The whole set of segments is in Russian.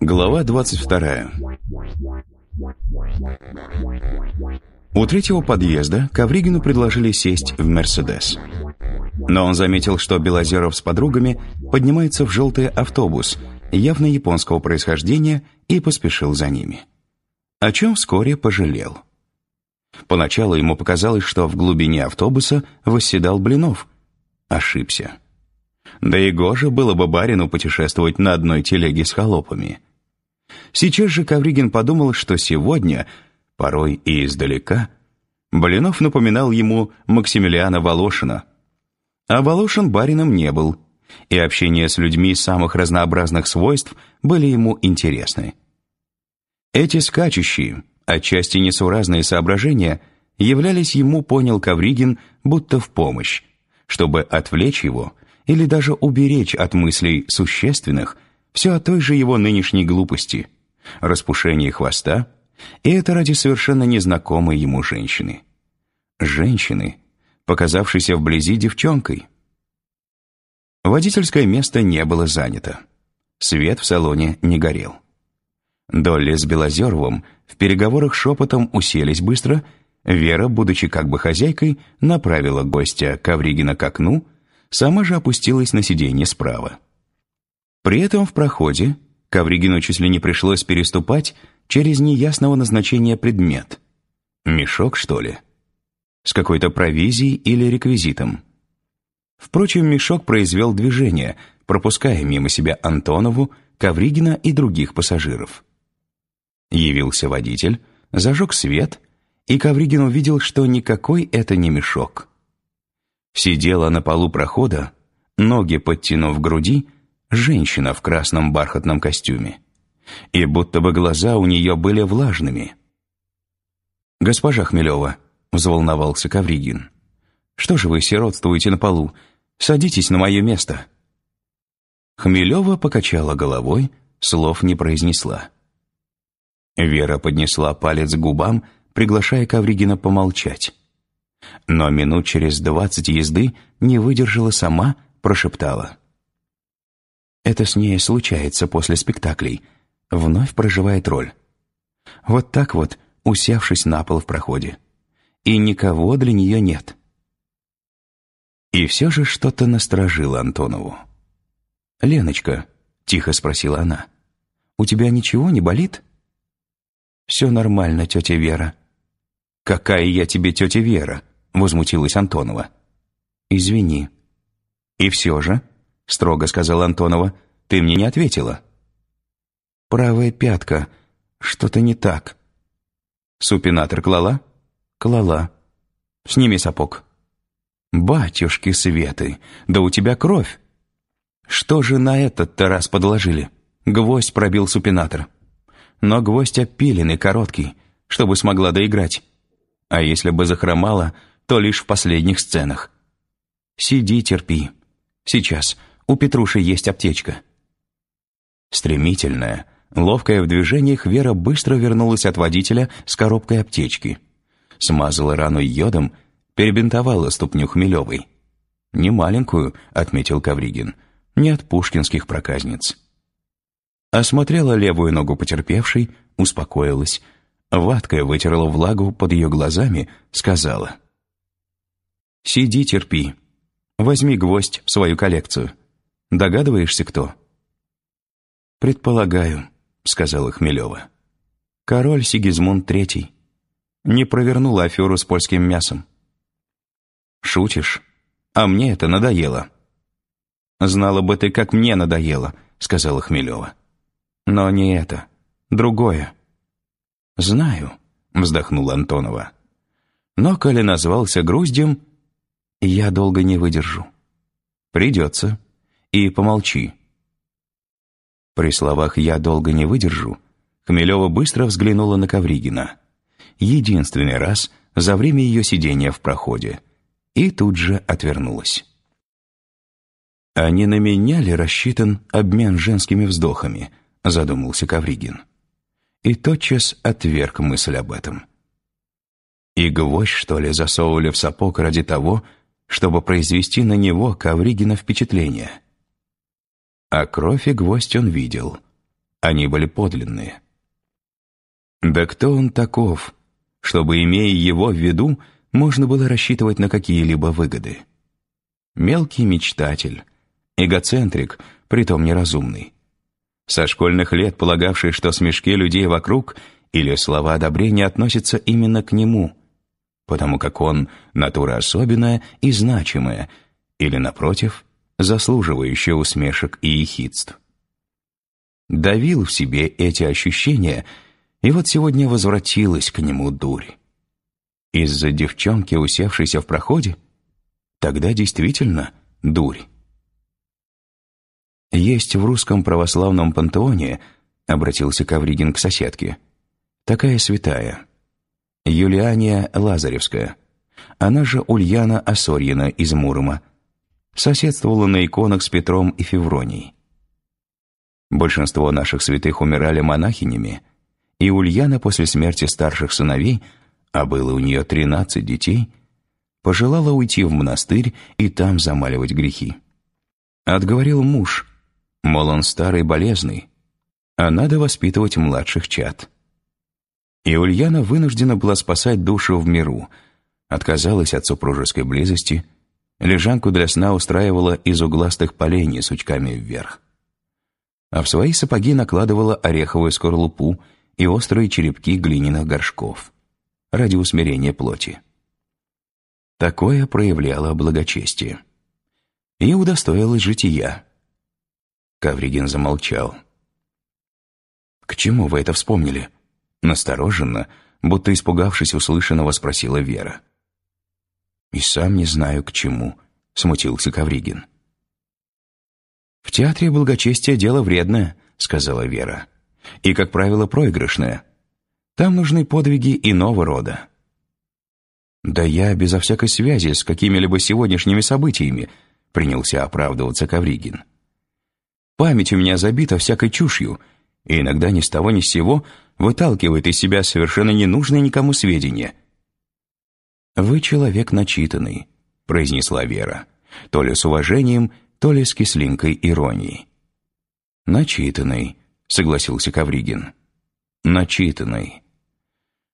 Глава 22 У третьего подъезда Ковригину предложили сесть в «Мерседес». Но он заметил, что Белозеров с подругами поднимается в желтый автобус, явно японского происхождения, и поспешил за ними. О чем вскоре пожалел. Поначалу ему показалось, что в глубине автобуса восседал Блинов. Ошибся. Да и гоже было бы барину путешествовать на одной телеге с холопами. Сейчас же Ковригин подумал, что сегодня, порой и издалека, Блинов напоминал ему Максимилиана Волошина. А Волошин барином не был, и общение с людьми самых разнообразных свойств были ему интересны. Эти скачущие, отчасти несуразные соображения являлись ему, понял Ковригин, будто в помощь, чтобы отвлечь его или даже уберечь от мыслей существенных все о той же его нынешней глупости, распушении хвоста, и это ради совершенно незнакомой ему женщины. Женщины, показавшейся вблизи девчонкой. Водительское место не было занято. Свет в салоне не горел. Долли с Белозеровым в переговорах шепотом уселись быстро, Вера, будучи как бы хозяйкой, направила гостя Ковригина к окну, сама же опустилась на сиденье справа. При этом в проходе Ковригину чуть ли не пришлось переступать через неясного назначения предмет. Мешок, что ли? С какой-то провизией или реквизитом. Впрочем, мешок произвел движение, пропуская мимо себя Антонову, Ковригина и других пассажиров. Явился водитель, зажег свет, и Ковригин увидел, что никакой это не мешок. Сидела на полу прохода, ноги подтянув груди, женщина в красном бархатном костюме. И будто бы глаза у нее были влажными. «Госпожа Хмелева», — взволновался Ковригин, «что же вы сиротствуете на полу? Садитесь на мое место». Хмелева покачала головой, слов не произнесла. Вера поднесла палец к губам, приглашая Ковригина помолчать. Но минут через двадцать езды не выдержала сама, прошептала. Это с ней случается после спектаклей. Вновь проживает роль. Вот так вот, усевшись на пол в проходе. И никого для нее нет. И все же что-то насторожило Антонову. «Леночка», — тихо спросила она, — «у тебя ничего не болит?» «Все нормально, тетя Вера». «Какая я тебе тетя Вера?» — возмутилась Антонова. «Извини». «И все же», — строго сказала Антонова, — «ты мне не ответила». «Правая пятка. Что-то не так». «Супинатор клала?» «Клала». «Сними сапог». «Батюшки Светы, да у тебя кровь!» «Что же на этот-то раз подложили?» Гвоздь пробил супинатор но гвоздь опиленный, короткий, чтобы смогла доиграть. А если бы захромала, то лишь в последних сценах. Сиди, терпи. Сейчас, у Петруши есть аптечка. Стремительная, ловкая в движениях, Вера быстро вернулась от водителя с коробкой аптечки. Смазала рану йодом, перебинтовала ступню Хмелевой. «Не маленькую», — отметил Кавригин, — «не от пушкинских проказниц». Осмотрела левую ногу потерпевшей, успокоилась. Ваткая вытерла влагу под ее глазами, сказала. «Сиди, терпи. Возьми гвоздь в свою коллекцию. Догадываешься, кто?» «Предполагаю», — сказала Хмелева. «Король Сигизмунд Третий. Не провернула аферу с польским мясом». «Шутишь? А мне это надоело». «Знала бы ты, как мне надоело», — сказала Хмелева. Но не это. Другое. «Знаю», — вздохнула Антонова. «Но, коли назвался груздем, я долго не выдержу. Придется. И помолчи». При словах «я долго не выдержу» Хмелева быстро взглянула на Ковригина. Единственный раз за время ее сидения в проходе. И тут же отвернулась. А не на меня ли рассчитан обмен женскими вздохами — задумался Кавригин. И тотчас отверг мысль об этом. И гвоздь, что ли, засовывали в сапог ради того, чтобы произвести на него Ковригина впечатление. А кровь и гвоздь он видел. Они были подлинные. Да кто он таков, чтобы, имея его в виду, можно было рассчитывать на какие-либо выгоды? Мелкий мечтатель, эгоцентрик, притом неразумный. Со школьных лет полагавший, что смешки людей вокруг или слова одобрения относятся именно к нему, потому как он натура особенная и значимая, или, напротив, заслуживающая усмешек и ехидств. Давил в себе эти ощущения, и вот сегодня возвратилась к нему дурь. Из-за девчонки, усевшейся в проходе? Тогда действительно дурь. Есть в русском православном пантеоне, обратился Ковригин к соседке, такая святая, Юлиания Лазаревская, она же Ульяна Осорьина из Мурома, соседствовала на иконах с Петром и Февронией. Большинство наших святых умирали монахинями, и Ульяна после смерти старших сыновей, а было у нее тринадцать детей, пожелала уйти в монастырь и там замаливать грехи. Отговорил муж, мол, он старый болезный, а надо воспитывать младших чад. И Ульяна вынуждена была спасать душу в миру, отказалась от супружеской близости, лежанку для сна устраивала из угластых полений с учками вверх а в свои сапоги накладывала ореховую скорлупу и острые черепки глиняных горшков ради усмирения плоти. Такое проявляло благочестие. И удостоилось жития. Кавригин замолчал. «К чему вы это вспомнили?» Настороженно, будто испугавшись услышанного, спросила Вера. «И сам не знаю, к чему», — смутился Кавригин. «В театре благочестие дело вредное», — сказала Вера. «И, как правило, проигрышное. Там нужны подвиги иного рода». «Да я безо всякой связи с какими-либо сегодняшними событиями», — принялся оправдываться Ковригин. «Память у меня забита всякой чушью, и иногда ни с того ни с сего выталкивает из себя совершенно ненужные никому сведения». «Вы человек начитанный», — произнесла Вера, то ли с уважением, то ли с кислинкой иронии. «Начитанный», — согласился Кавригин. «Начитанный.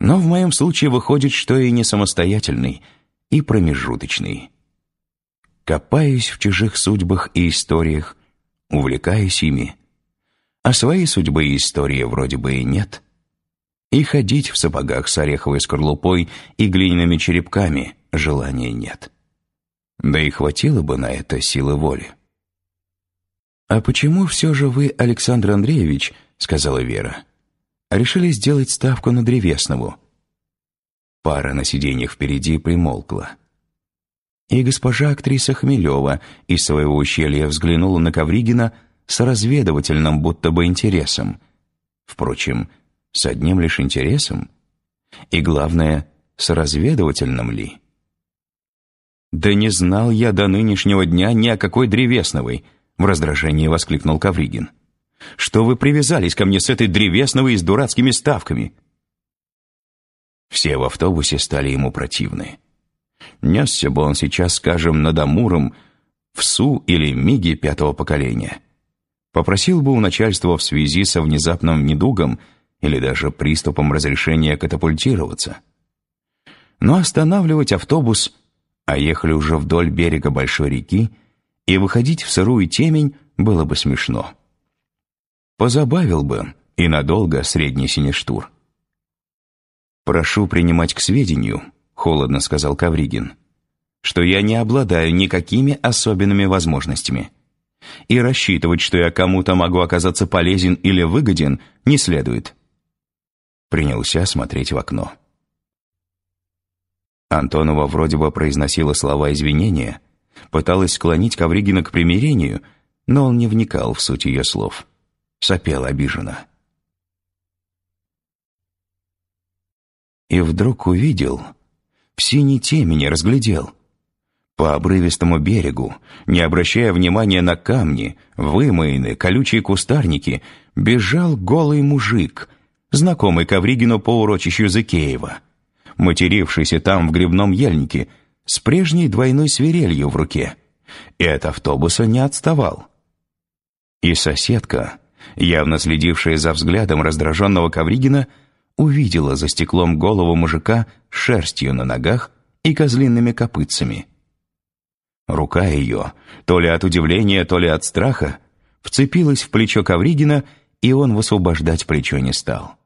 Но в моем случае выходит, что и не самостоятельный, и промежуточный. Копаюсь в чужих судьбах и историях, увлекаюсь ими. А своей судьбы и истории вроде бы и нет. И ходить в сапогах с ореховой скорлупой и глиняными черепками желания нет. Да и хватило бы на это силы воли. «А почему все же вы, Александр Андреевич, — сказала Вера, — решили сделать ставку на Древеснову?» Пара на сиденьях впереди примолкла. И госпожа актриса Хмелева из своего ущелья взглянула на Ковригина с разведывательным будто бы интересом. Впрочем, с одним лишь интересом. И главное, с разведывательным ли? «Да не знал я до нынешнего дня ни о какой древесновой!» В раздражении воскликнул Кавригин. «Что вы привязались ко мне с этой древесновой и с дурацкими ставками?» Все в автобусе стали ему противны. Несся бы он сейчас, скажем, над Амуром, в СУ или МИГе пятого поколения. Попросил бы у начальства в связи со внезапным недугом или даже приступом разрешения катапультироваться. Но останавливать автобус а ехали уже вдоль берега большой реки, и выходить в сырую темень было бы смешно. Позабавил бы и надолго средний синештур. «Прошу принимать к сведению», — холодно сказал Кавригин, «что я не обладаю никакими особенными возможностями. И рассчитывать, что я кому-то могу оказаться полезен или выгоден, не следует». Принялся смотреть в окно. Антонова вроде бы произносила слова извинения, пыталась склонить Ковригина к примирению, но он не вникал в суть ее слов. Сопел обиженно. И вдруг увидел, в синей темени разглядел. По обрывистому берегу, не обращая внимания на камни, вымоины, колючие кустарники, бежал голый мужик, знакомый Ковригину по урочищу Зыкеева — матерившийся там в грибном ельнике, с прежней двойной свирелью в руке, и от автобуса не отставал. И соседка, явно следившая за взглядом раздраженного Ковригина, увидела за стеклом голову мужика с шерстью на ногах и козлиными копытцами. Рука ее, то ли от удивления, то ли от страха, вцепилась в плечо Ковригина, и он высвобождать плечо не стал.